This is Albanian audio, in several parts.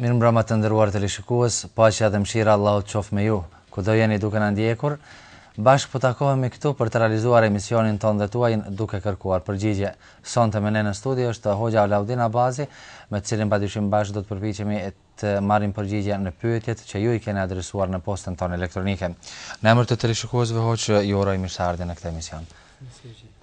Mirëmbrëma të nderuar teleshikues, paqja dhe mëshira e Allahut qoftë me ju, kudo jeni duke na ndjekur. Bashkë po takohemi këtu për të realizuar emisionin tonë dhe tuajin duke kërkuar përgjigje. Sonte me ne në studio është hoxhë Alaudin Abazi, me të cilin padyshim bashkë do të përpiqemi të marrim përgjigje në pyetjet që ju i keni adresuar në postën tonë elektronike. Në emër të teleshikuesve hoxhë, ju uroj mirëseardhje në këtë emision. Mirë se ju gjeta.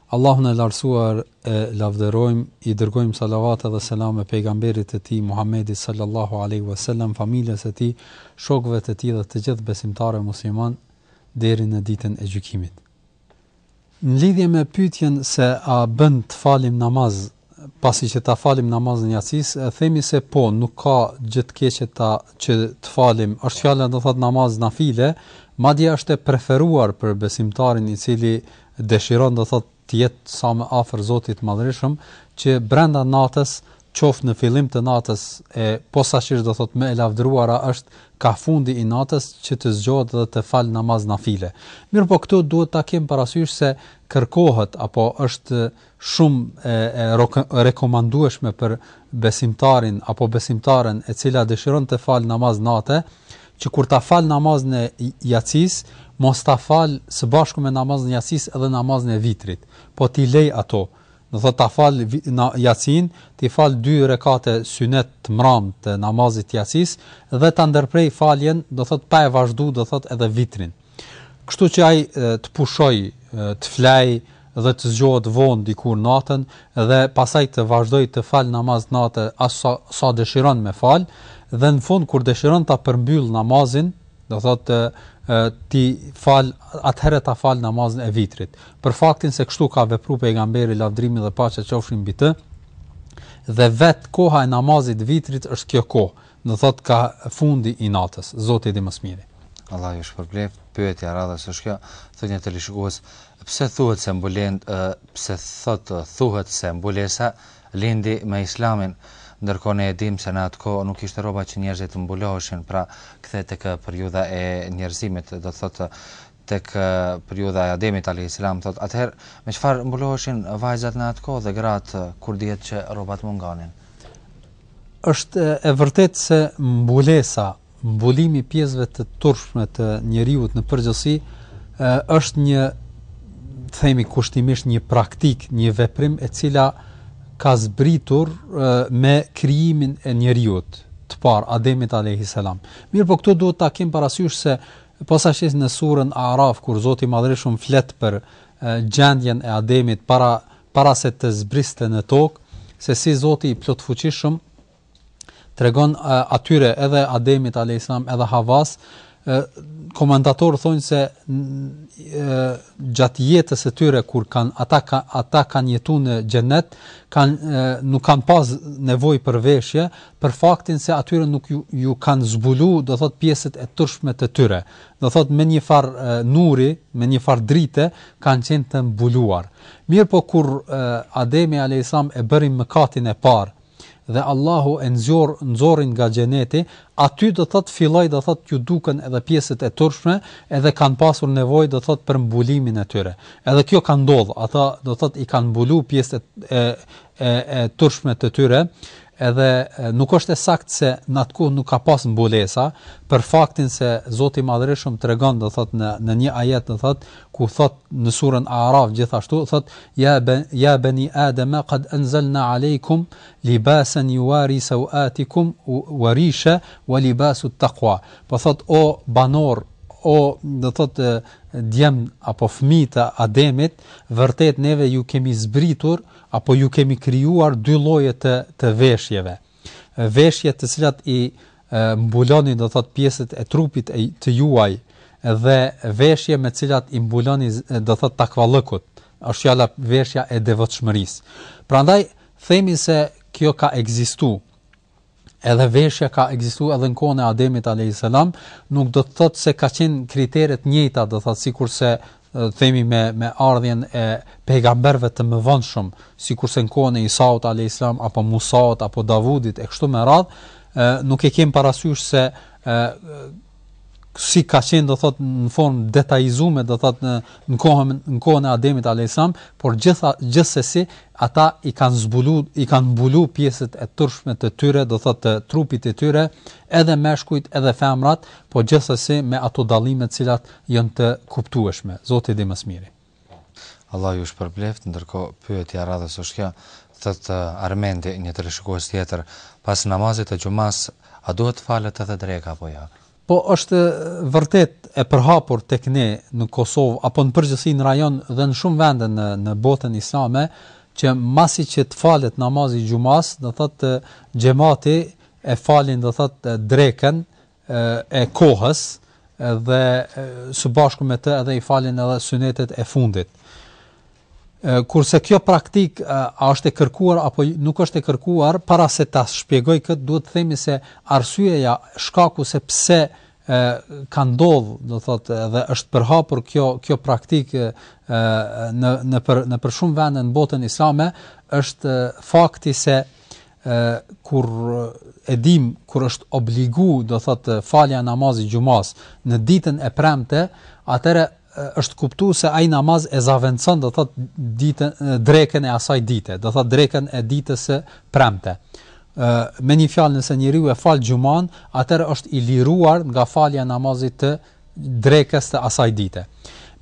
Allahun e Lartësuar e lavdërojmë, i dërgojmë salavate dhe selame Pejgamberit të Tij, Muhammedit sallallahu alejhi ue selem, familjes së tij, shokëve të tij dhe të gjithë besimtarëve muslimanë deri në Ditën e Gjykimit. Në lidhje me pyetjen se a bën të falim namaz pasi që ta falim namazin e jacisë e themi se po nuk ka gjë të keqe pra që të falim është fjala do thot namaz nafile madje është e preferuar për besimtarin i cili dëshiron do thot të jetë sa më afër Zotit të Madhërishëm që brenda natës qoftë në fillim të natës e posaçërisht do thot më e lavdëruara është ka fundi i natës që të zgjohet dhe të fal namaz nafile. Mirpo këtu duhet ta kem parasysh se kërkohet apo është shumë e rekomandueshme për besimtarin apo besimtaren e cila dëshiron të falë namaz nate, që kur ta falë namazin e jacisë, mos ta falë së bashku me namazin e jacisë edhe namazin e vitrit, po t'i lej ato, do thot ta falë jacinë, t'i falë dy rekate synet të mram të namazit të jacisë, dhe ta ndërprej faljen, do thot pa e vazhdu, do thot edhe vitrin. Kështu që ai të pushojë, të flejë dhe të zgjohet vonë dikur natën dhe pastaj të vazhdojë të fal namaz nate aq sa, sa dëshiron me fal dhe në fund kur dëshiron ta përmbyll namazin, do thotë t'i fal atëherë ta fal namazin e vitrit. Për faktin se kështu ka vepru pejgamberi lavdrimi dhe paqja qofshin mbi të, dhe vet koha e namazit vitrit është kjo kohë, Do thotë ka fundi i natës. Zoti e di më së miri. Allahu ju shpërbleft. Pyetja e radhës është kjo, thotë një teleshikues, pse thuhet se mbulen pse thotë thuhet se mbulesa lindi me Islamin, ndërkohë ne e dimë se në atë kohë nuk kishte rroba që njerëzit të mbuloheshin, pra kthehet tek periudha e njerëzimit, do të thotë tek periudha e Ademit alejhi selam thotë atëherë me çfarë mbuloheshin vajzat në atë kohë dhe gratë kur dihet që rrobat mungonin. Është e vërtetë se mbulesa, mbulimi i pjesëve të turpshme të njeriu në përgjithësi është një themi kushtimisht një praktik, një veprim e cila ka zbritur me krijimin e njeriu të parë Ademit alejhi selam. Mirpo këtu duhet ta kem parasysh se Posaçërisht në surën A'raf kur Zoti i Madhërishëm flet për gjendjen e Ademit para para se të zbriste në tokë, se si Zoti i Plotfuqishëm tregon atyre edhe Ademit alayhis salam edhe Havas, komentatorët thonë se gjatë jetës e tyre kur kanë ata ka, ata kanë jetu në xhenet, kanë nuk kanë pas nevojë për veshje, për faktin se atyre nuk ju ju kanë zbulu do thot pjesët e turpshme të tyre do thot me një far nuri me një far drite kanë qenë të mbuluar mirëpo kur Ademi alayhis salam e bëri mëkatin e parë dhe Allahu e nxor nxori nga xheneti aty do thot filloi do thot ju dukën edhe pjesët e turpshme edhe kanë pasur nevojë do thot për mbulimin e tyre edhe kjo ka ndodh ata do thot i kanë mbulu pjesët e e e turpshme të tyre, edhe nuk është e saktë se në atë kohë nuk ka pas mbulesa për faktin se Zoti i Madhërishëm tregon do thot në në një ajet do thot ku thot në surën Araf gjithashtu thot ya ja ben ya ja bani adama qad anzalna alaykum libasan yuwari sawatikum wa risha wa libasu taqwa po thot o banor o do thot djem apo fëmijë të Ademit vërtet ne ve ju kemi zbritur apo ju kemi krijuar dy lloje të të veshjeve veshje të cilat i mbuloni do thot pjesët e trupit e të tuaj dhe veshje me të cilat i mbuloni do thot takvallëkut është fjala veshja e devotshmërisë prandaj themi se kjo ka ekzistu edhe veshja ka ekzistu edhe në kohën e Ademit alayhis salam, nuk do të thotë se ka qenë kritere të njëjta, do thotë sikurse themi me me ardhjen e pejgamberëve të mëvonshëm, sikurse në kohën e Isaut alayhis salam apo Musaut apo Davudit e kështu me radhë, nuk e kem parasysh se si ka qenë do thot në formë të detajizume do thot në në kohën në kohën e Ademit alayhis salam, por gjitha gjithsesi ata i kanë zbulu i kanë mbulu pjesët e turpshme të tyre do thot të trupit të tyre, edhe meshkujt edhe femrat, por gjithsesi me ato dallime të cilat janë të kuptueshme. Zoti di më së miri. Allah ju shpërbleftë, ndërkohë pyetja e radhës është kjo, thotë Armendi, një teleshikues tjetër, pas namazit të xhumas a duhet të falet edhe dreka apo jo? Po është vërtet e përhapur tek ne në Kosovë apo në përgjithësi në rajon dhe në shumë vende në në botën islame që masi që të falet namazi i xhumas, do thotë xhemati e falin do thotë drekën e kohës dhe së bashku me të edhe i falin edhe synetet e fundit. Kurse kjo praktikë a është e kërkuar apo nuk është e kërkuar, para se ta shpjegoj këtë, duhet të themi se arsyeja, shkaku se pse ë ka ndodh, do thotë, edhe është përhapur kjo kjo praktikë ë në nëpër nëpër shumë vende në botën islame, është fakti se e kur e dim kur është obligu do thotë falja e namazit xhumasë në ditën e premte atëherë është kuptu se ai namaz e zëvendëson do thotë ditën drekën e asaj dite do thotë drekën e ditës së premte me një fjalë nëse njeriu e fal xhumanë atëherë është i liruar nga falja e namazit të drekës të asaj dite.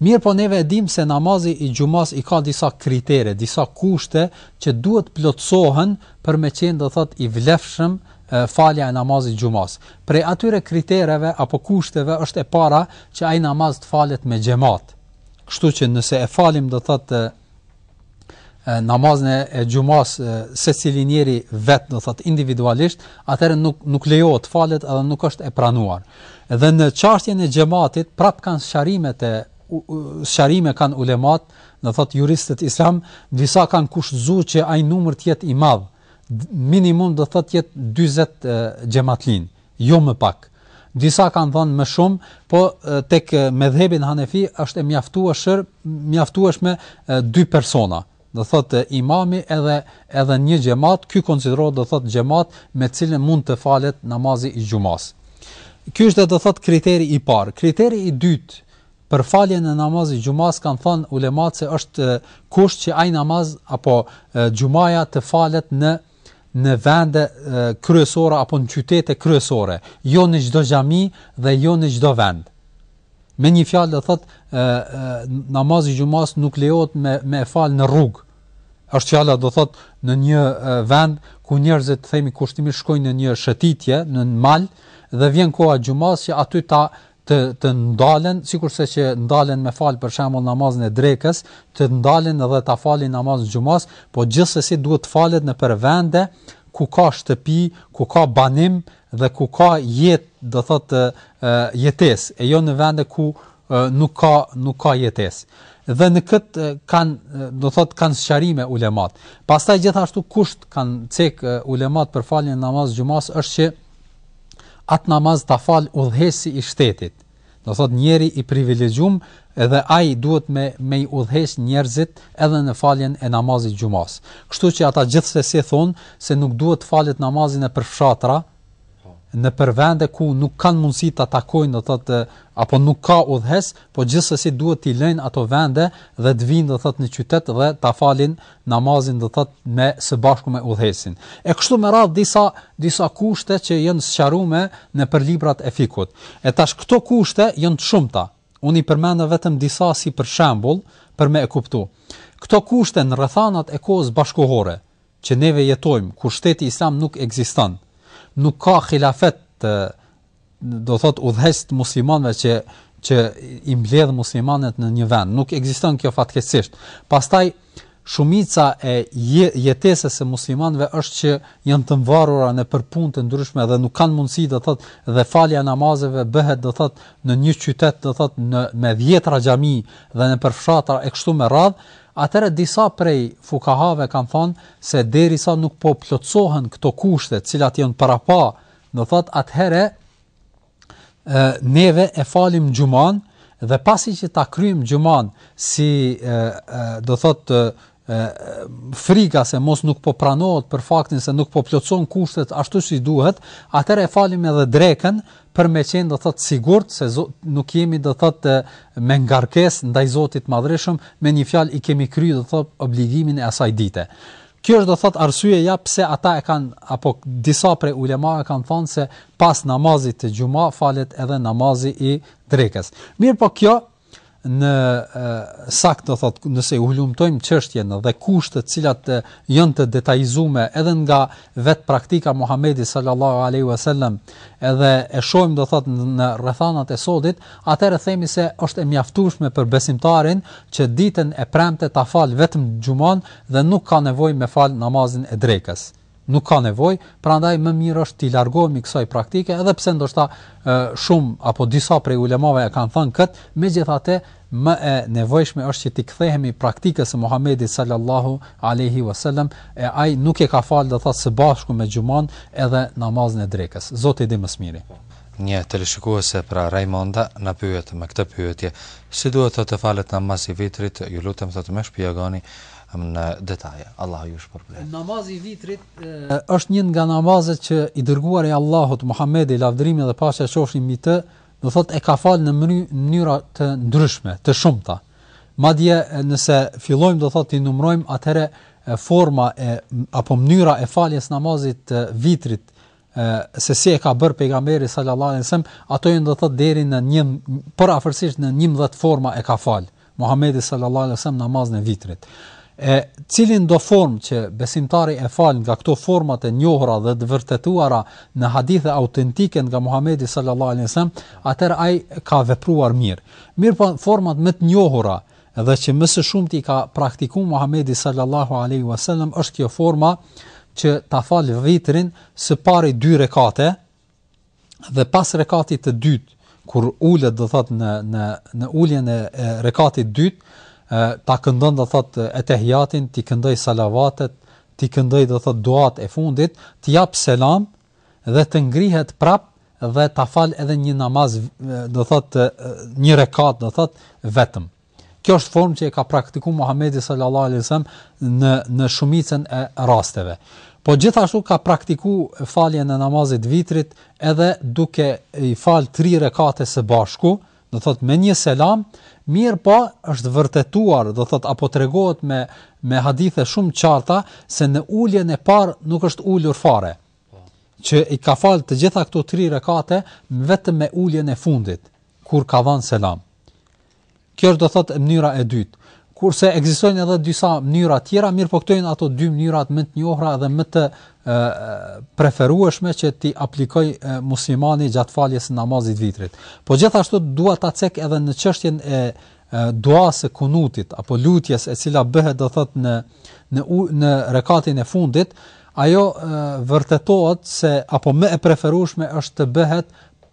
Mirëpo neve e dimë se namazi i xhumasë i ka disa kritere, disa kushte që duhet të plotësohen për me qenë do thotë i vlefshëm falja e namazit të xhumasë. Prej atyre kritereve apo kushteve është e para që ai namaz të falet me xhamat. Kështu që nëse e falim do thotë namazin e xhumasë secili njeri vet do thotë individualisht atëherë nuk nuk lejohet falet edhe nuk është e pranuar dhe në çështjen e xhamatit prapë kanë sqarime të sqarime kanë ulematë do thotë juristët islamë disa kanë kushtëzuar që ai numër të jetë i madh minimum do thotë të jetë 40 xhamatlinj Jo më pak. Disa kanë thënë më shumë, po tek medhhebi Hanefi është e mjaftueshër, mjaftueshme dy persona. Do thotë imami edhe edhe një xhamat, ky konsiderohet do thotë xhamat me të cilin mund të falet namazi i xhumasë. Ky është do thotë kriteri i parë. Kriteri i dytë për faljen e namazit xhumasë kanë thënë ulematë se është kusht që ai namaz apo xhumaja të falet në në vende kryesore apo në qytete kryesore, jo në çdo xhami dhe jo në çdo vend. Me një fjalë do thotë namazi i xhumasë nuk lejohet me me fal në rrugë. Është fjala do thotë në një vend ku njerëzit themi kushtimisht shkojnë në një shëtitje, në mal dhe vjen koha e xhumasë që aty ta të të ndalen sikurse që ndalen me fal për shembull namazin e drekës, të ndalen edhe ta falin namazin e xhumasë, po gjithsesi duhet të falet nëpër vende ku ka shtëpi, ku ka banim dhe ku ka jetë, do thotë jetesë, e jo në vende ku nuk ka nuk ka jetesë. Dhe në kët kanë, do thotë kanë sqarime ulematë. Pastaj gjithashtu kusht kanë cek ulematë për faljen e namazit xhumasë është që Atë namaz ta falë udhëheqësi i shtetit, do thotë njeri i privilegjum, dhe ai duhet me me i udhëheq njerëzit edhe në faljen e namazit t'xhumasë. Kështu që ata gjithsesi thonë se nuk duhet të falet namazi nëpër fshatra, nëpër vende ku nuk kanë mundësi ta takojnë, do thotë, apo nuk ka udhëheqës, po gjithsesi duhet t'i lëjnë ato vende dhe të vijnë do thotë në qytet dhe ta falin namazin do thot me së bashku me udhëheqësin. E kështu me radh disa disa kushte që janë sqaruar nëpër librat e fikhut. E tash këto kushte janë të shumta. Unë i përmenda vetëm disa si për shembull për me e kuptu. Këto kushte në rrethanat e kohës bashkëkohore që neve jetojmë, kur shteti islam nuk ekziston, nuk ka hilafet të do thot udhëheqës të muslimanëve që që i mbledh muslimanët në një vend. Nuk ekziston kjo fatkeqësisht. Pastaj shumica e jetesës së muslimanëve është që janë të varura nëpër punë të ndryshme dhe nuk kanë mundësi do thot dhe falja e namazeve bëhet do thot në një qytet do thot në me dhjetëra xhami dhe nëpër fshatra e kështu me radh. Atëherë disa prej fukahave kanë thënë se derisa nuk po plotësohen këto kushte, të cilat janë parapa Do thot atëherë ë neve e falim xhuman dhe pasi që ta kryejm xhuman si ë do thot ë frika se mos nuk po pranohet për faktin se nuk po plotëson kushtet ashtu si duhet, atëherë e falim edhe drekën për me qenë do thot sigurt se zot, nuk jemi do thot me ngarkes ndaj Zotit Madhërishëm, me një fjalë i kemi kry do thot obligimin e asaj dite. Kjo është do thotë arsyeja pse ata e kanë apo disa prej ulemave kanë thënë se pas namazit të xhumasë falet edhe namazi i drekës. Mirpo kjo në sakt do thot nëse e hulumtojmë çështjen dhe kushtet të cilat janë të detajzuar edhe nga vet praktika e Muhamedit sallallahu alaihi wasallam edhe e shohim do thot në rrethanat e sodit atëherë themi se është e mjaftueshme për besimtarin që ditën e premte ta fal vetëm xhuman dhe nuk ka nevojë me fal namazin e drekës. Nuk ka nevojë, prandaj më mirë është t'i largohemi kësaj praktike, edhe pse ndoshta shumë apo disa prej ulemave e kanë thënë këtë, megjithatë më e nevojshme është që t'i kthehemi praktikës së Muhamedit sallallahu alaihi wasallam, e ai nuk e ka falë do thotë së bashku me xhuman edhe namazin e drekës. Zoti e di më së miri. Një teleshikuese, pra Raimonda, na pyet me këtë pyetje, Si duhet thotë të falet namazi i vitrit, ju lutem thotë më shpjegoni në detaje. Allahu ju shpërbleftë. Namazi i vitrit është një nga namazet që i dërguari i Allahut, Muhamedi, lavdërimi dhe paqja qofshin mbi të, do thotë e ka fal në mënyra të ndryshme, të shumta. Madje nëse fillojmë do thotë t'i numërojmë atëherë forma e apo mënyra e faljes namazit të vitrit se si e ka bërë pejgamberi sallallahu alaihi wasallam, ato janë do thotë deri në një përafërsisht në 11 forma e ka falë Muhamedi sallallahu alaihi wasallam namazin e vitrit. E cilëndo formë që besimtari e fal nga këto format e njohura dhe të vërtetuara në hadithe autentike nga Muhamedi sallallahu alaihi wasallam, atëherë ai ka vepruar mirë. Mirëpo format më të njohura dhe që më së shumti e ka praktiku Muhamedi sallallahu alaihi wasallam është kjo forma që ta falë vitrin së pari dy rekate dhe pas rekatit të dytë kur ulet do thotë në në në uljen e, e rekatit të dytë ta këndon do thotë etehijatin t'i këndojë salavatet t'i këndojë do thotë duatë e fundit të japë selam dhe të ngrihet prapë dhe ta falë edhe një namaz do thotë një rekat do thotë vetëm kjo është formë që e ka praktiku Muhamedi sallallahu alaihi wasallam në në shumicën e rasteve po gjithashtu ka praktiku faljen e namazit vitrit edhe duke i falë 3 rekate së bashku do thotë me një selam, mirëpo është vërtetuar, do thotë apo tregohet me me hadithe shumë qarta se në uljen e parë nuk është ulur fare. Që i ka falë të gjitha këto tri rekate vetëm me uljen e fundit kur ka dhënë selam. Kjo është do thotë mënyra e dytë. Kurse ekzistojnë edhe disa mënyra tjera, mirëpo këto janë ato dy mënyrat më të njohura dhe më të e, preferueshme që t'i aplikojë e, muslimani gjatë faljes së namazit vitrit. Po gjithashtu dua ta cek edhe në çështjen e duas së kunutit apo lutjes e cila bëhet do thotë në në në rekatin e fundit, ajo e, vërtetohet se apo më e preferueshme është të bëhet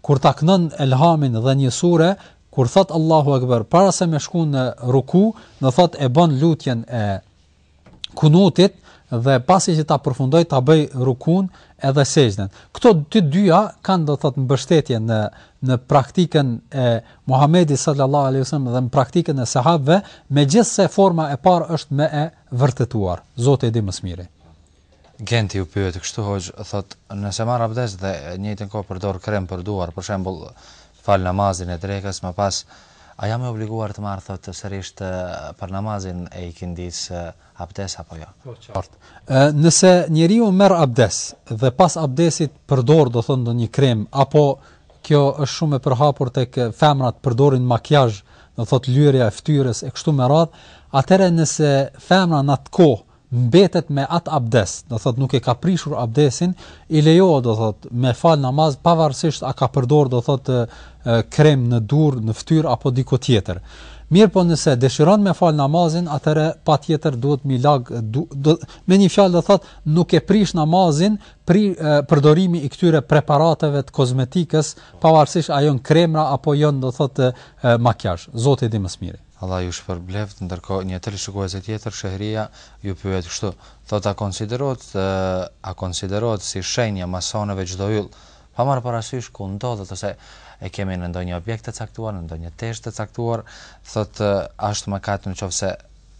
kur ta knon elhamin dhe një sure kur thotë Allahu Ekber para se me shku në ruku do thotë e bon lutjen e kunutit dhe pasi që ta përfundojë ta bëjë rukunë edhe sexhden. Këto të dyja kanë do thotë mbështetje në në praktikën e Muhamedit sallallahu alaihi wasallam dhe në praktikën e sahabëve, megjithëse forma e parë është më e vërtetuar. Zoti e di më së miri. Genti pyet kështu hoxhë, thotë, nëse marr abdest dhe në njëjtën kohë përdor krem për duar, për shembull, fal namazin e drekës, më pas, a jam i obliguar të marr, thotë, sërish për namazin e ikindisë abdest apo jo? Po, qartë. E, nëse njeriu merr abdest dhe pas abdestit përdor, do thonë, ndonjë krem apo kjo është shumë e përhapur tek femrat përdorin makiazh, do thotë lyerja e fytyrës e kështu me radhë, atëherë nëse femra në atë kohë mbetet me atë abdes, do thotë nuk e ka prishur abdesin, i lejohet do thotë me fal namaz pavarësisht a ka përdor do thotë krem në duar, në fytyrë apo diku tjetër. Mirëpo nëse dëshiron me fal namazin, atëherë patjetër duhet mi lag, du, do, me një fjalë do thot, nuk e prish namazin pri e, përdorimi i këtyre preparateve të kozmetikës, pavarësisht a jonë kremra apo jonë do thot e, makijazh. Zoti e di më së miri. Allah ju shpërbleftë, ndërkohë një teleshikuese tjetër, Shehria, ju pyet kështu, thotë a konsiderohet a konsiderohet si shenjë e masonëve çdo yll, pa marrë parasysh ku ndodhet ose e kemi në ndonjë objekt të caktuar, në ndonjë teshë të caktuar, thotë a është mëkat në qoftë se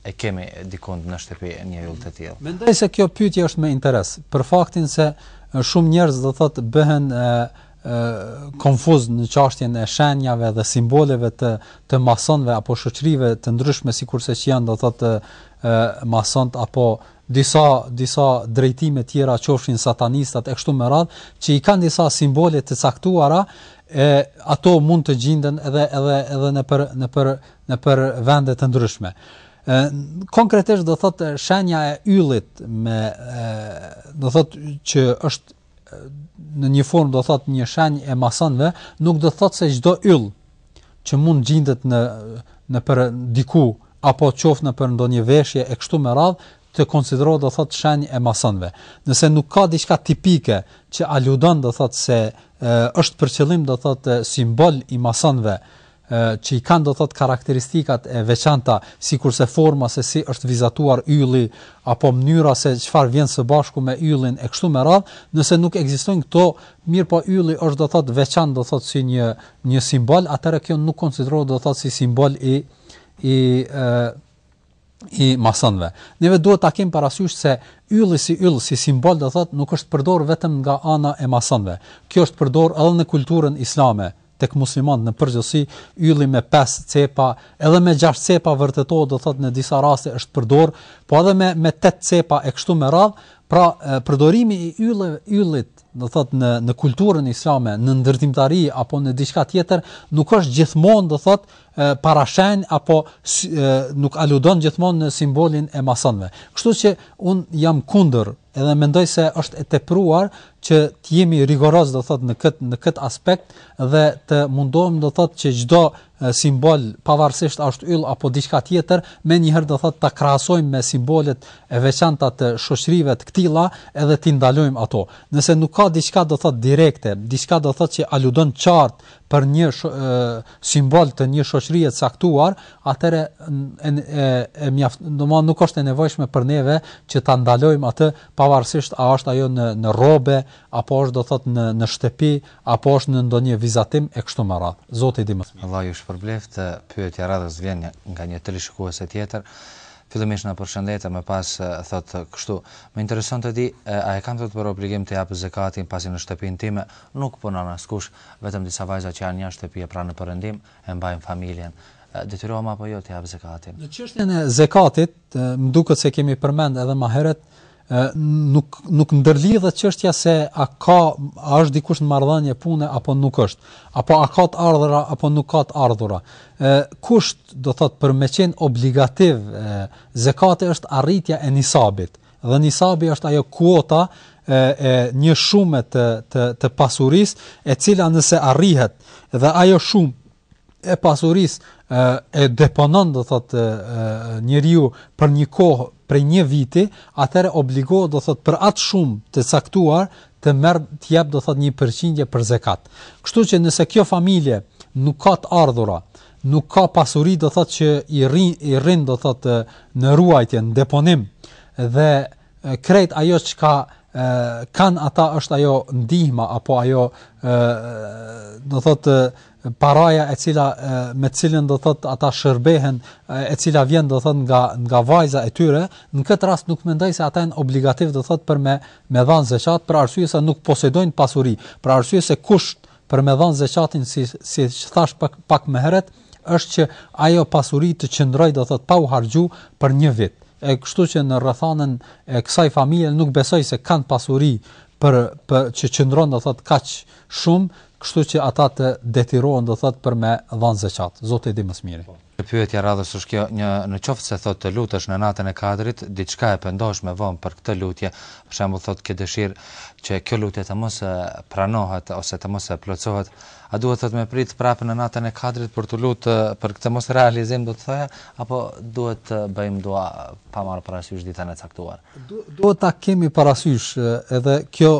e kemi dikund në shtëpi një yll të tillë. Mendoj se kjo pyetje është me interes, për faktin se shumë njerëz do thotë bëhen konfuz në çashtjen e shenjave dhe simboleve të të masonëve apo shoqërive të ndryshme sikurse që janë do thotë masonët apo disa disa drejtime të tjera qofshin satanistat e kështu me radhë që i kanë disa simbole të caktuara e ato mund të gjinden edhe edhe edhe nëpër nëpër nëpër vende të ndryshme konkretisht do thotë shenja e yllit me do thotë që është në një formë do thot një shenjë e masonëve, nuk do thot se çdo yll që mund gjindet në nëpër diku apo qoftë nëpër ndonjë veshje e kështu me radhë të konsiderohet do thot shenjë e masonëve. Nëse nuk ka diçka tipike që aludon do thot se e, është për qëllim do thot simbol i masonëve që i kanë do të thotë karakteristikat e veçanta, sikurse forma se si është vizatuar ylli apo mënyra se çfarë vjen së bashku me yllin e kështu me radhë, nëse nuk ekzistojnë këto, mirëpo ylli është do të thotë veçantë do të thotë si një një simbol, atëherë kjo nuk konsiderohet do të thotë si simbol i i i masonëve. Ne vetë duhet ta kemi parasysh se ylli si yll, si simbol do thotë nuk është përdorur vetëm nga ana e masonëve. Kjo është përdorur edhe në kulturën islame, tek muslimanët në përgjithësi, ylli me pesë cepa, edhe me gjashtë cepa vërtetohet do thotë në disa raste është përdorur, po edhe me me tetë cepa e kështu me radhë, pra përdorimi i yllë, yllit do thotë në në kulturën islame, në ndërtimtari apo në diçka tjetër, nuk është gjithmonë do thotë parashenjë apo nuk aludon gjithmonë në simbolin e masonëve. Kështu që un jam kundër, edhe mendoj se është e tepruar që të jemi rigoroz do thot në kët në kët aspekt dhe të mundohem do thot që çdo simbol pavarësisht a është yll apo diçka tjetër, menjëherë do thot ta krahasojmë me simbolet e veçanta të shoqërive të këtilla edhe t'i ndalojmë ato. Nëse nuk ka diçka do thot direkte, diçka do thot që aludon qartë për një simbol të një shoqërie të caktuar, atëre e, e, e mjaft, domethënë nuk është e nevojshme për neve që ta ndalojmë atë pavarësisht a është ajo në në rrobe apo është do thot në në shtëpi apo është në ndonjë vizatim e kështu me radhë. Zoti e di më së miri. Allah ju shpërbleftë. Pyetja e radhës vjen nga një teleshikues tjetër. Fillimisht na përshëndet, e më pas thot kështu. Më intereson të di a e kam thot për obligim të jap zakatin pasi në shtëpinë time nuk punon askush Vetëm disa vajza që janë jashtë shtëpie pra në perëndim e mbajnë familjen. Detyrohem apo jo të jap zekatin? Në çështjen e zekatit, më duket se kemi përmend edhe më herët, nuk nuk ndërlidhet çështja se a ka a është dikush në marrëdhënie pune apo nuk është, apo a ka të ardhura apo nuk ka të ardhura. Ë kusht do thot për me qenë obligativ zekati është arritja e nisabit, Dhe nisabi është ajo kuota e, e një shume të, të, të pasurisë, e cila nëse arrihet dhe ajo shumë e pasurisë e deponon do thot njeriu për një kohë prej një viti, atëre obligohet do thot për atë shumë të caktuar të merr të jap do thot një përqindje për zekat. Kështu që nëse kjo familje nuk ka të ardhura, Nuk ka pasuri do thotë që i rri i rrin do thotë në ruajtje, në deponim dhe krejt ajo çka kanë ata është ajo ndihma apo ajo ë do thotë paraja e cila me të cilën do thotë ata shërbehen e cila vjen do thotë nga nga vajza e tyre në këtë rast nuk mendoj se ata janë obligativ do thotë për me me dhanë zeqat për arsye se nuk posedojnë pasuri për arsye se kusht për me dhanë zeqatin si siç thashë pak pak më herët është që ajo pasuri të qëndrojë do thotë pa u harxhu për një vit. E kështu që në rrethanën e kësaj familje nuk besoj se kanë pasuri për për që qëndron do thotë kaq shumë, kështu që ata të detyrohen do thotë për me dhanë zeqat. Zoti e di më së miri. Një pyetje e radhës është kjo, një në qoftë se thotë të lutesh në natën e Kadrit, diçka e pendohesh më vonë për këtë lutje, për shembull thotë ke dëshirë që kjo lutje të mos pranohet ose të mos plotësohet, a duhet thotë me prit prapë në natën e Kadrit për të lutë për këtë mos realizim do të thoja, apo duhet të bëjmë dua pa marrë parasysh ditën e caktuar? Duhet ta kemi parasysh edhe kjo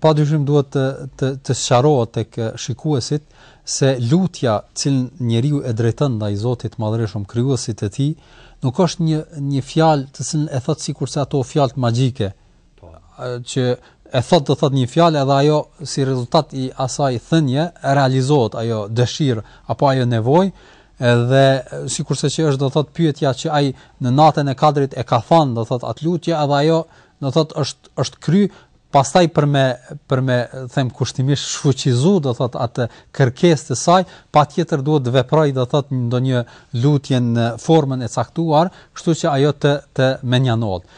padyshim duhet të të të sqarohet tek shikuesit se lutja të cilën njeriu e drejton ndaj Zotit të Madhërishëm Krijuesit të tij nuk është një një fjalë të cilën e thot sikurse ato fjalët magjike po. që e thot do thot një fjalë edhe ajo si rezultat i asaj thënie realizohet ajo dëshirë apo ajo nevojë edhe sikurse që është do thot pyetja që ai në natën e kadrit e ka thënë do thot atë lutje edhe ajo do thot është është kry pastaj për me për me them kushtimisht shfuqizu do thot atë kërkesë të saj, patjetër duhet të veproj do thot ndonjë lutje në formën e caktuar, kështu që ajo të të menjanohet.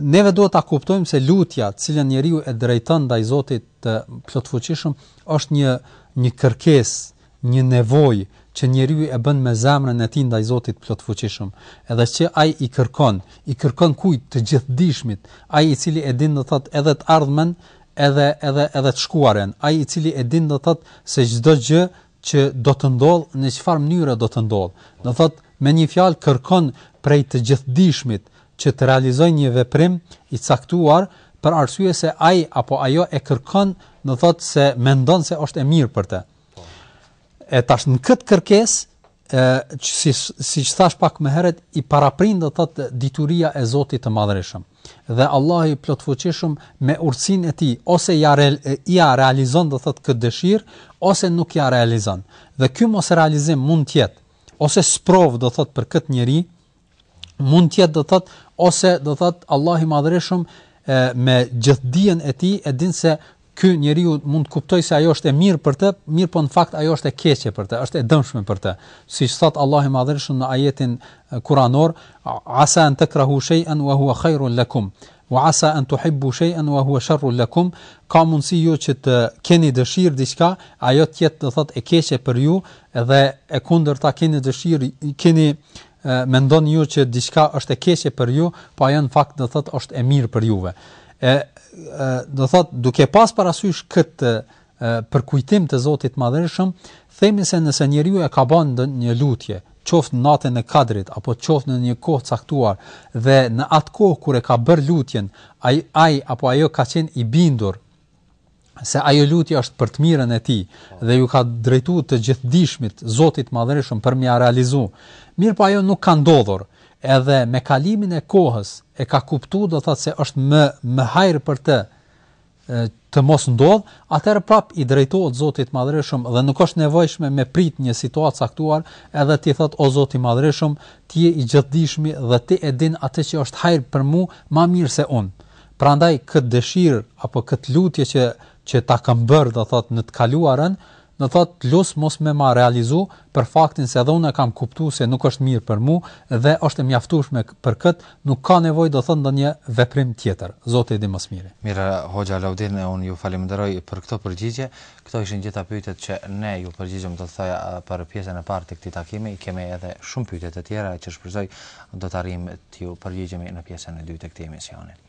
Neve duhet ta kuptojmë se lutja, të cilën njeriu e drejton ndaj Zotit të plotfuqishëm, është një një kërkesë një nevojë që njeriu e bën me zemrën e tij ndaj Zotit të Plotfuqishëm, edhe që Ai i kërkon, i kërkon kujt, të gjithëdijshmit, Ai i cili e din do të thotë edhe të ardhmen edhe edhe edhe të shkuaren, Ai i cili e din do të thotë se çdo gjë që do të ndodhë në çfarë mënyre do të ndodhë. Do të thotë me një fjalë kërkon prej të gjithëdijshmit, që të realizojë një veprim i caktuar për arsye se ai apo ajo e kërkon, do të thotë se mendon se është e mirë për të. Po. E tash në këtë kërkesë ë si siç thash pak më herët i paraprin do thotë dituria e Zotit të Madhërishëm. Dhe Allahu i plotfuqishëm me urtësinë e tij ose ja re, ja realizon do thotë këtë dëshirë ose nuk ja realizon. Dhe ky mosrealizim mund të jetë ose sprov do thotë për këtë njeri mund të jetë do thot ose do thot Allahu i madhërishëm me gjithëdijen e tij e din se ky njeriu mund të kuptoj se ajo është e mirë për të, mirëpo në fakt ajo është e keqe për të, është e dëmshme për të. Siç thot Allahu i madhërishëm në ajetin kuranor, asa an takrahu shay'an wa huwa khairun lakum. Wa asa an tuhibbu shay'an wa huwa sharrun lakum, ka mundësi ju që të keni dëshirë diçka, ajo të jetë do thotë e keqe për ju dhe e kundërta keni dëshirë keni mendoni ju që diçka është e keqe për ju, po ajo në fakt do thotë është e mirë për juve. E do thotë duke pas parasysh këtë përkujtim të Zotit të Madhërishëm, themi se nëse njeriu e ka bën një lutje, qoftë natën e kadrit, apo qoftë në një kohë caktuar, dhe në atë kohë kur e ka bërë lutjen, ai, ai apo ajo ka qenë i bindur, se ajo lutje është për të mirën e tij, dhe ju ka drejtu të gjithëdijshmit, Zotit të Madhërishëm, për me ja realizu, mirëpo ajo nuk ka ndodhur, edhe me kalimin e kohës, e ka kuptu, do të thotë se është më, më hajr për të, të mos ndodhë, atëherë prap i drejtohet Zotit të Madhërishëm dhe nuk është nevojshme me prit një situatë caktuar, edhe t'i thotë o Zot i Madhërishëm, ti je i gjithdijshmi dhe ti e din atë që është hajër për mu ma mirë se unë. Prandaj këtë dëshirë apo këtë lutje që që ta kam bërë do thotë në të kaluarën, Do thot të lus mos me ma realizu për faktin se edhe unë e kam kuptu se nuk është mirë për mu dhe është e mjaftueshme për kët nuk ka nevoj do thot ndonjë veprim tjetër zoti e di më së miri. Mirë Hoxhë Alaudin e unë ju faleminderoj për këto përgjigje. Këto ishin gjitha pyetjet që ne ju përgjigjëm do të thotë për pjesën e parë të këtij takimi, kemi edhe shumë pyetje të tjera që shpresoj do të arrijmë t'ju përgjigjemi në pjesën e dytë të këtij emisioni.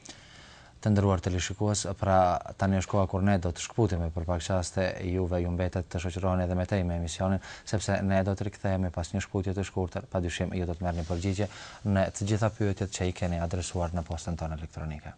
Të nderuar teleshikues, pra tani është koha kur ne do të shkëputemi për pak çaste, juve ju mbetet të shoqëroheni edhe më tej me emisionin, sepse ne do të rikthehemi pas një shkputje të shkurtër, padyshim ju do të merrni përgjigje në të gjitha pyetjet që i keni adresuar në postën tonë elektronike.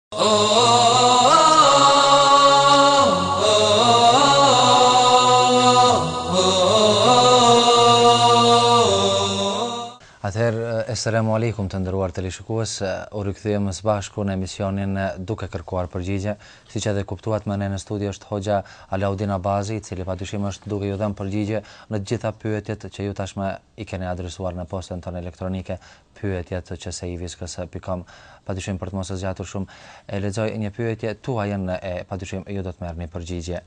Atëherë, eselamu alejkum të nderuar teleshikues, u rikthyem së bashku në emisionin duke kërkuar përgjigje, siç edhe kuptuat me ne në studio është hoxhë Alaudin Abazi, i cili pa dyshim është duke ju dhënë përgjigje në të gjitha pyetjet që ju tashmë i keni adresuar në postën tonë elektronike, pyetje et peace tv ks pikë com, padyshim për të mos e zgjatur shumë, e lexoj një pyetje tuajën e padyshim ju do të merrni përgjigje.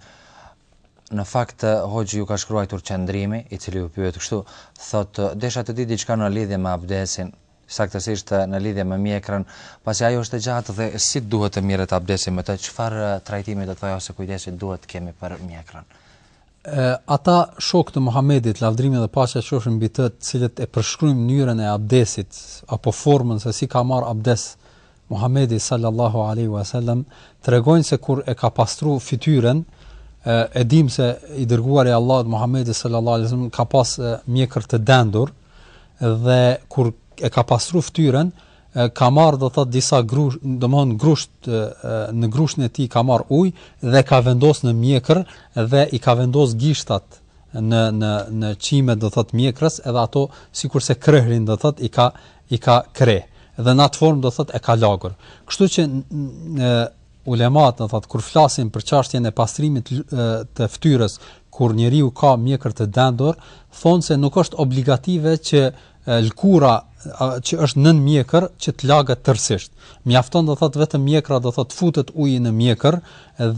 Në fakt hoxhë ju ka shkruajtur Qëndrimi, i cili ju pyet kështu, thotë desha të di diçka në lidhje me abdesin, saktësisht në lidhje me mjekrën, pasi ajo është e gjatë dhe si duhet të mirret abdesi me të, çfarë trajtimi do të thotë ose kujdesi duhet të kemi për mjekrën. E, ata shokët e Muhamedit, lavdrimi dhe paqja qofshin mbi të, të cilët e përshkruajnë mënyrën e abdesit apo formën se si ka marrë abdes Muhamedi sallallahu alaihi wasallam, tregojnë se kur e ka pastru fytyrën, e dimë se i dërguari i Allahut Muhamedi sallallahu alaihi wasallam ka pas mjekër të dendur dhe kur e ka pastru fytyrën, ka marrë do të thotë disa grush, domethënë grusht në grushtin e tij ka marrë ujë dhe e ka vendos në mjekër dhe i ka vendos gishtat në në në qime do thotë mjekrës edhe ato sikurse krehrin do thotë i ka i ka kreh dhe në atë formë do thotë e ka lagur. Kështu që Ulematë, do të thotë, kur flasin për çashtjen e pastrimit të fytyrës kur njeriu ka mjekër të dendur, thonë se nuk është obligative që lëkura që është nën mjekër që të laget tërësisht. Mjafton do thot vetëm mjekra do thot futet uji në mjekër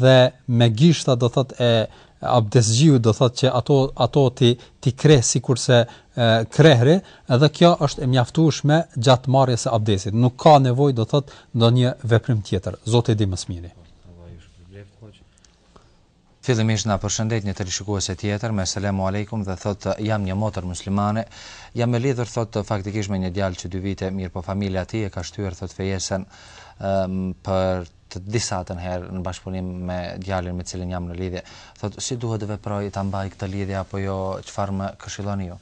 dhe me gishta do thot e abdesxhiu do thotë që ato ato t'i t'i kreh sikurse krehri dhe kjo është e mjaftueshme gjatë marrjes së abdesit nuk ka nevojë do thotë ndonjë veprim tjetër Zoti e di më së miri Fillimisht na përshëndet një teleshikuese tjetër me selam aleikum dhe thotë jam një motër muslimane, jam e lidhur thotë faktikisht me një djalë që dy vite, mirëpo familja e tij e ka shtyrë thotë fejesën um, për të disa atëherë në bashkëpunim me djalin me cilin jam në lidhje. Thotë, si duhet të veproj, ta mbaj këtë lidhje apo jo, çfarë më këshilloni ju?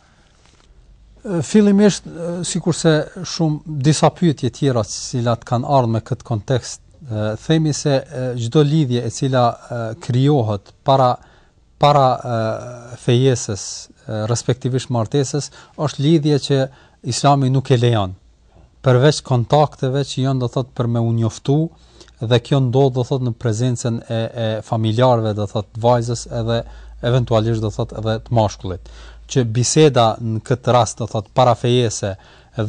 Fillimisht, sikurse shumë disa pyetje tjera të cilat kanë ardh me këtë kontekst, themi se çdo lidhje e cila krijohet para para fejesës, respektivisht martesës, është lidhje që Islami nuk e lejon. Përveç kontakteve që janë do thotë për me u njoftu dhe kjo ndodh do thotë në prezencën e e familjarëve do thotë vajzës edhe eventualisht do thotë edhe të mashkullit që biseda në këtë rast do thotë para fejese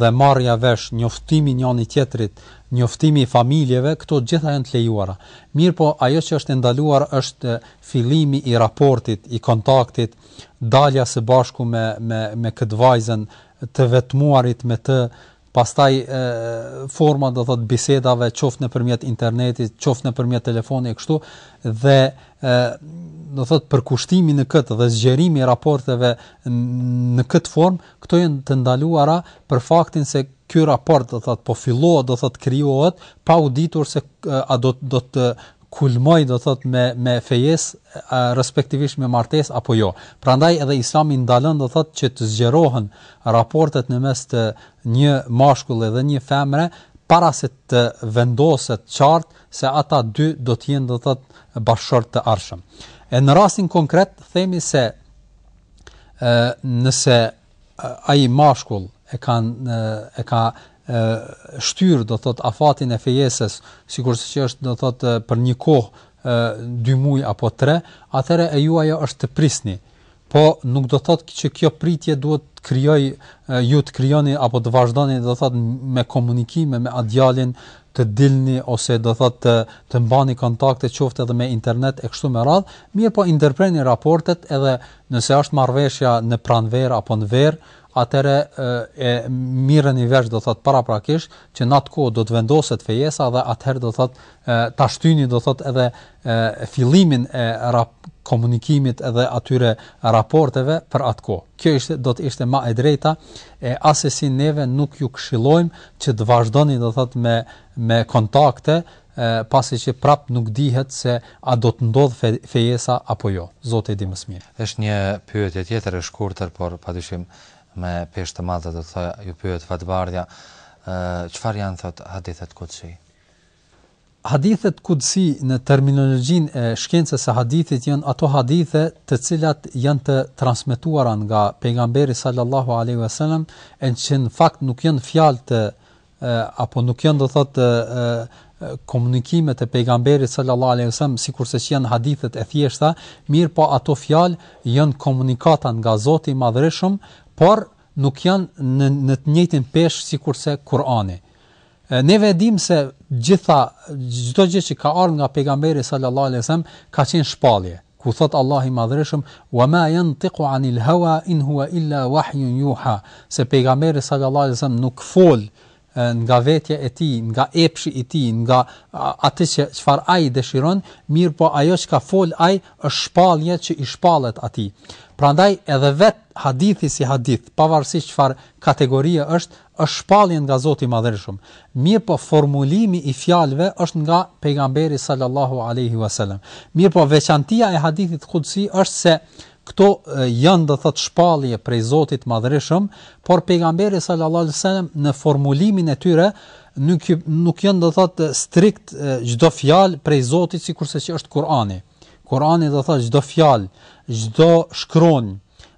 dhe marrja vesh njoftimi njëri tjetrit njoftimi i familjeve këto gjitha janë të lejuara mirëpo ajo që është e ndaluar është fillimi i raportit i kontaktit dalja së bashku me me me këtë vajzën të vetmuarit me të, pastaj forma do thot bisedave qoftë nëpërmjet internetit, qoftë nëpërmjet telefonit e kështu dhe ë do thot përkushtimi në këtë dhe zgjerimi i raporteve në këtë formë, këto janë të ndaluara për faktin se ky raport do thot po fillohet do thot krijohet pa u ditur se a do do të kulmojë do thotë me me fejesë respektivisht me martesë apo jo. Prandaj edhe Islami ndalon do thotë që të zgjerohen raportet në mes të një mashkulli dhe një femre para se të vendoset qartë se ata dy do të jenë do thotë bashkëshortë të ardhshëm. E në rastin konkret themi se ë nëse ai mashkull e kanë e ka shtyrë do thot afatin e fejesës sikurse që është do thot për një kohë dy muaj apo tre, atëherë e juaja është të prisni. Po nuk do thot që kjo pritje duhet të krijoj ju të krijoni apo të vazhdoni do thot me komunikime me atë djalin të dilni ose do thot të të mbani kontakte qoftë edhe me internet e kështu me radhë, mirëpo i ndërpreni raportet edhe Nëse është marrëveshja në pranverë apo në verë, atëherë e merreni vesh do thot paraprakisht që në atë kohë do të vendoset fejesa dhe atëherë do thot ta shtyni do thot edhe e, fillimin e rap, komunikimit edhe atyre raporteve për atë kohë. Kjo ishte do të ishte ma e drejta e asesi neve nuk ju këshillojmë që të vazhdoni do thot me me kontakte pasi që prapë nuk dihet se a do të ndodhë fejesa apo jo. Zoti e di më së miri. Është një pyetje tjetër e shkurtër, por padyshim me peshë të madhe do të thoja, pyet Fatbardha, çfarë janë thotë hadithet kudsi? Hadithet kudsi në terminologjinë e shkencës së hadithit janë ato hadithe të cilat janë të transmetuara nga pejgamberi sallallahu alaihi wasallam, e që në fakt nuk janë fjalë të apo nuk janë do të thotë komunikimet e pejgamberit sallallahu alaihi wasallam sikurse që janë hadithet e thjeshta, mirëpo ato fjalë janë komunikata nga Zoti i Madhërishëm, por nuk janë në në të njëjtin peshë sikurse Kur'ani. Ne ve dimë se gjitha çdo gjë që ka ardhur nga pejgamberi sallallahu alaihi wasallam ka qenë shpallje. ku thotë Allahu i Madhërishëm, Wa ma yantiqu anil hawa in huwa illa wahyun yuha, se Pejgamberi sallallahu alejhi ve sellem nuk fol nga vetja e tij, nga epshi i tij, nga atë që çfarë ai dëshiron, mirëpo ajo çka fol ai është shpallje që i shpallet atij. Prandaj edhe vetë hadithi si hadith, pavarësisht çfarë kategorie është, Është shpallje nga Zoti i Madhërishëm, mirëpo formulimi i fjalëve është nga Pejgamberi sal-Allahu alejhi ue selem. Mirëpo veçantia e hadithit kudsi është se këto janë do thotë shpallje prej Zotit të Madhërishëm, por Pejgamberi sal-Allahu alejhi ue selem në formulimin e tyre nuk nuk janë do thotë strikt çdo fjalë prej Zotit sikurse që është Kurani. Kurani do thotë çdo fjalë, çdo shkronjë,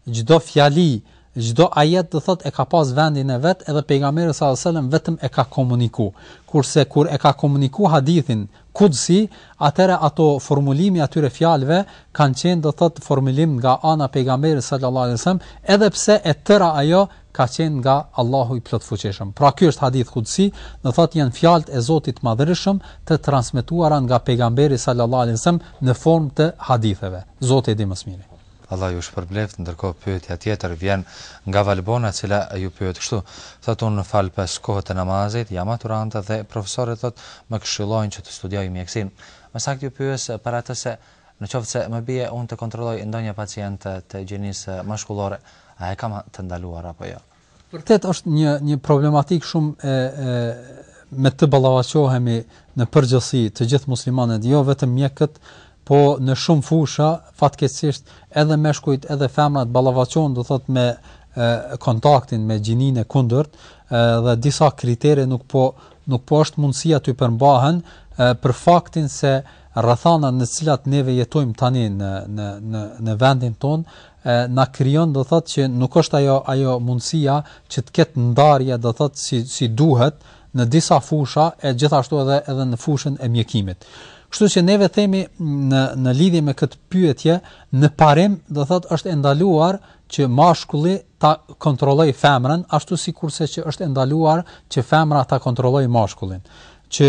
çdo fjali Çdo ajet do thotë e ka pas vendin e vet edhe pejgamberi sallallahu alejhi ve selem vetëm e ka komuniku. Kurse kur e ka komuniku hadithin kudsi, atëherë ato formulimi i atyre fjalëve kanë qenë do thotë formulim nga ana e pejgamberit sallallahu alejhi ve selem, edhe pse e tëra ajo ka qenë nga Allahu i Plotfuqishëm. Pra ky është hadith kudsi, do thotë janë fjalët e Zotit të Madhërishëm të transmetuara nga pejgamberi sallallahu alejhi ve selem në formë të haditheve. Zoti e di më së miri. Allahu ju shpërbleftë, ndërkohë pyetja tjetër vjen nga Valbona e cila ju pyet kështu, thotë unë fal pesë kohët e namazit, jam maturante dhe profesorët thotë më këshillojnë që të studioj mjekësinë. Më saktë ju pyes për atë se në qoftë se më bie unë të kontrolloj ndonjë pacient të gjinisë mashkullore, a e kam të ndaluar apo jo? Vërtet është një një problematikë shumë e e me të ballafaqohemi në përgjithësi të gjithë muslimanët, jo vetëm mjekët, po në shumë fusha fatkeqësisht edhe meshkujt edhe femrat ballafaqohen do thotë me e, kontaktin me gjininë e kundërt dhe disa kritere nuk po nuk po është mundësia t'u përmbahen për faktin se Rrethanat në të cilat neve jetojmë tani në në në në vendin tonë na krijon do thotë që nuk është ajo ajo mundësia që të ketë ndarje do thotë si si duhet në disa fusha e gjithashtu edhe edhe në fushën e mjekimit. Kështu që neve themi në në lidhje me këtë pyetje, në parim do thotë është e ndaluar që mashkulli ta kontrollojë femrën, ashtu sikurse që është e ndaluar që femra ta kontrollojë mashkullin. që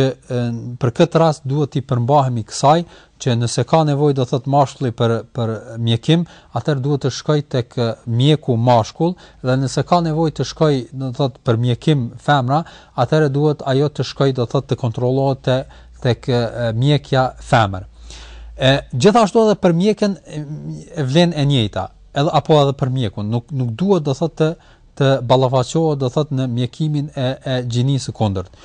për këtë rast duhet t'i përmbahemi kësaj që nëse ka nevojë do thot mashkulli për për mjekim, atëherë duhet të shkoj tek mjeku mashkull dhe nëse ka nevojë të shkoj do thot për mjekim femra, atëherë duhet ajo të shkoj do thot të kontrollohet te tek mjekja femër. E gjithashtu edhe për mjeken e vlen e njëjta, edhe apo edhe për mjekun, nuk nuk duhet do thot të të ballafaqohet do thot në mjekimin e e gjinisë së kundërt.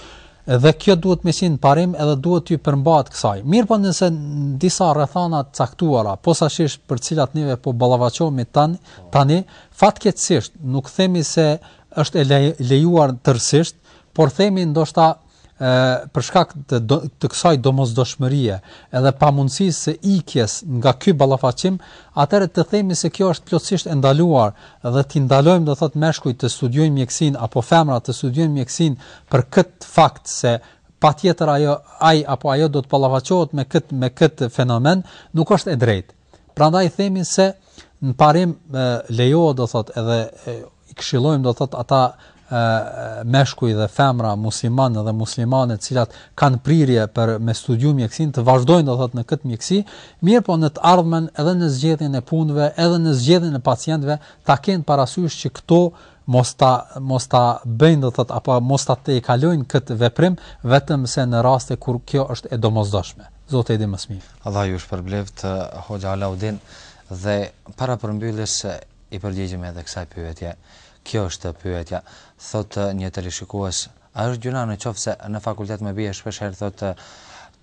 Dhe kjo duhet me qenë parim edhe duhet të përmbahet kësaj. Mirpo nëse në disa rrethana të caktuara, posaçërisht për të cilat neve po ballafaqohemi tani, tani fatkeqësisht nuk themi se është e lejuar tërësisht, por themi ndoshta për shkak të, do, të kësaj domosdoshmërie edhe pamundësisë së ikjes nga ky ballafaqim, atëherë të themi se kjo është plotësisht e ndaluar dhe t'i ndalojmë do thot meshkujt të studiojnë mjekësinë apo femrat të studiojnë mjekësinë për këtë fakt se patjetër ajo ai apo ajo do të ballafaqohet me këtë me këtë fenomen, nuk është e drejtë. Prandaj themi se në parim lejohet do thot edhe i këshillojmë do thot ata meshkuj dhe femra musliman dhe muslimane të cilat kanë prirje për me studiu mjekësin të vazhdojnë do thot në këtë mjekësi, mirëpo në të ardhmen edhe në zgjedhjen e punëve, edhe në zgjedhjen e pacientëve, ta kenë parasysh që këto mos ta mos ta bëjnë do thot apo mos ta tejkalojnë këtë veprim vetëm se në raste kur kjo është e domosdoshme. Zoti e di më së miri. Allah ju shpërbleftë Hoxha Alaudin dhe para përmbylljes i përgjigjemi edhe kësaj pyetje. Kjo është pyetja. Thotë një teleshikues, a është gjynah në qoftë se në fakultet më bie shpesh herë thotë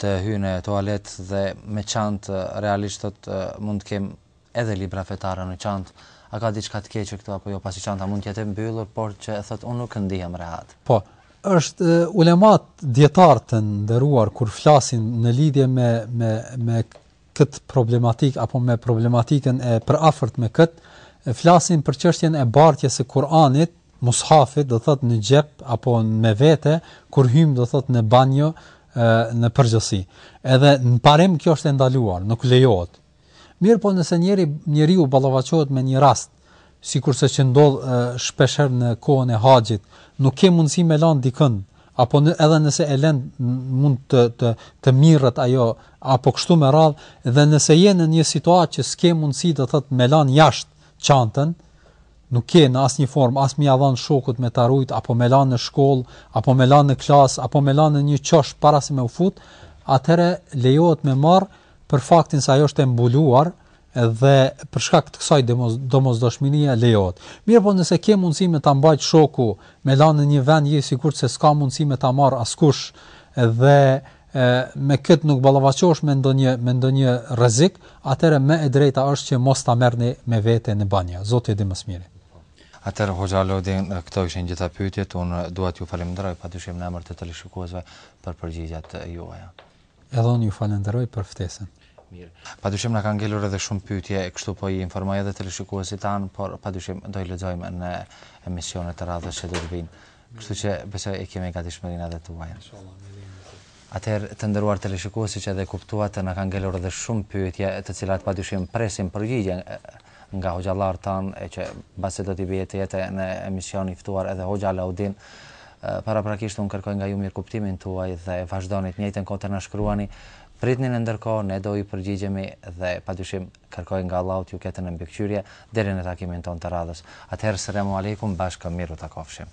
të hyj në tualet dhe me çantë realisht thotë mund të kem edhe libra fetare në çantë, a ka diçka të keqe këtu apo jo, pasi çanta mund të jetë e mbyllur, por që e thotë unë nuk ndihem rehat. Po, është ulemat dietar të nderuar kur flasin në lidhje me me me këtë problematik apo me problematikën e përafërt me kët, flasin për çështjen e bartjes së Kuranit, mushafit, do thot në xhep apo me vete kur hyjmë do thot në banjo në përgjithësi. Edhe në parim kjo është e ndaluar, nuk lejohet. Mirëpo nëse njëri njeriu ballafaqohet me një rast, sikurse që ndodh shpeshherë në kohën e haxhit, nuk ke mundësi me lanë dikund, apo në, edhe nëse e len mund të të të mirret ajo apo kështu me radh dhe nëse je në një situatë që s'ke mundësi do thot me lan jashtë çantën nuk ke në asnjë formë as me ia dhon shokut me ta rujt apo me lan në shkollë apo me lan në klas apo me lan në një qosh para se me u fut atëherë lejohet me marr për faktin se ajo është e mbuluar dhe për shkak të kësaj domosdoshmërie lejohet. Mirpo nëse ke mundësi me ta mbajt shoku, me lan në një vend të sigurt se s'ka mundësi me ta marr askush dhe e, me këtë nuk ballafaqohesh me ndonjë me ndonjë rrezik, atëherë më e drejta është që mos ta merrni me vete në banjë. Zoti e di më së miri. Atëherë Hoxha Alaudin, këto ishin të gjitha pyetjet, unë dua t'ju falenderoj padyshim në emër të teleshikuesve për përgjigjet juaja. Edhe unë ju falenderoj për ftesën. Mirë. Padyshim na kanë ngelur edhe shumë pyetje, kështu po i informoj edhe teleshikuesit tanë, por padyshim do i lexojmë në emisione të radhës që do të vijnë. Kështu që besoj e kemi gatishmërinë edhe tuajën. Inshallah, me lejen e Zotit. Atëherë, të nderuar teleshikues, siç edhe e kuptuat, na kanë ngelur edhe shumë pyetje, të cilat padyshim presin përgjigje. nga hoxhallarë tanë e që mbase do t'i bie të jetë në emision i ftuar edhe hoxha Alaudin paraprakisht unë kërkoj nga ju mirëkuptimin tuaj dhe vazhdoni të njëjtën kohë të na shkruani pritni e ndërkohë ne do i përgjigjemi dhe padyshim kërkoj nga Allahu t'ju ketë në mbikëqyrje deri në takimin tonë të radhës atëherë selamu alejkum bashkë mirë u takofshim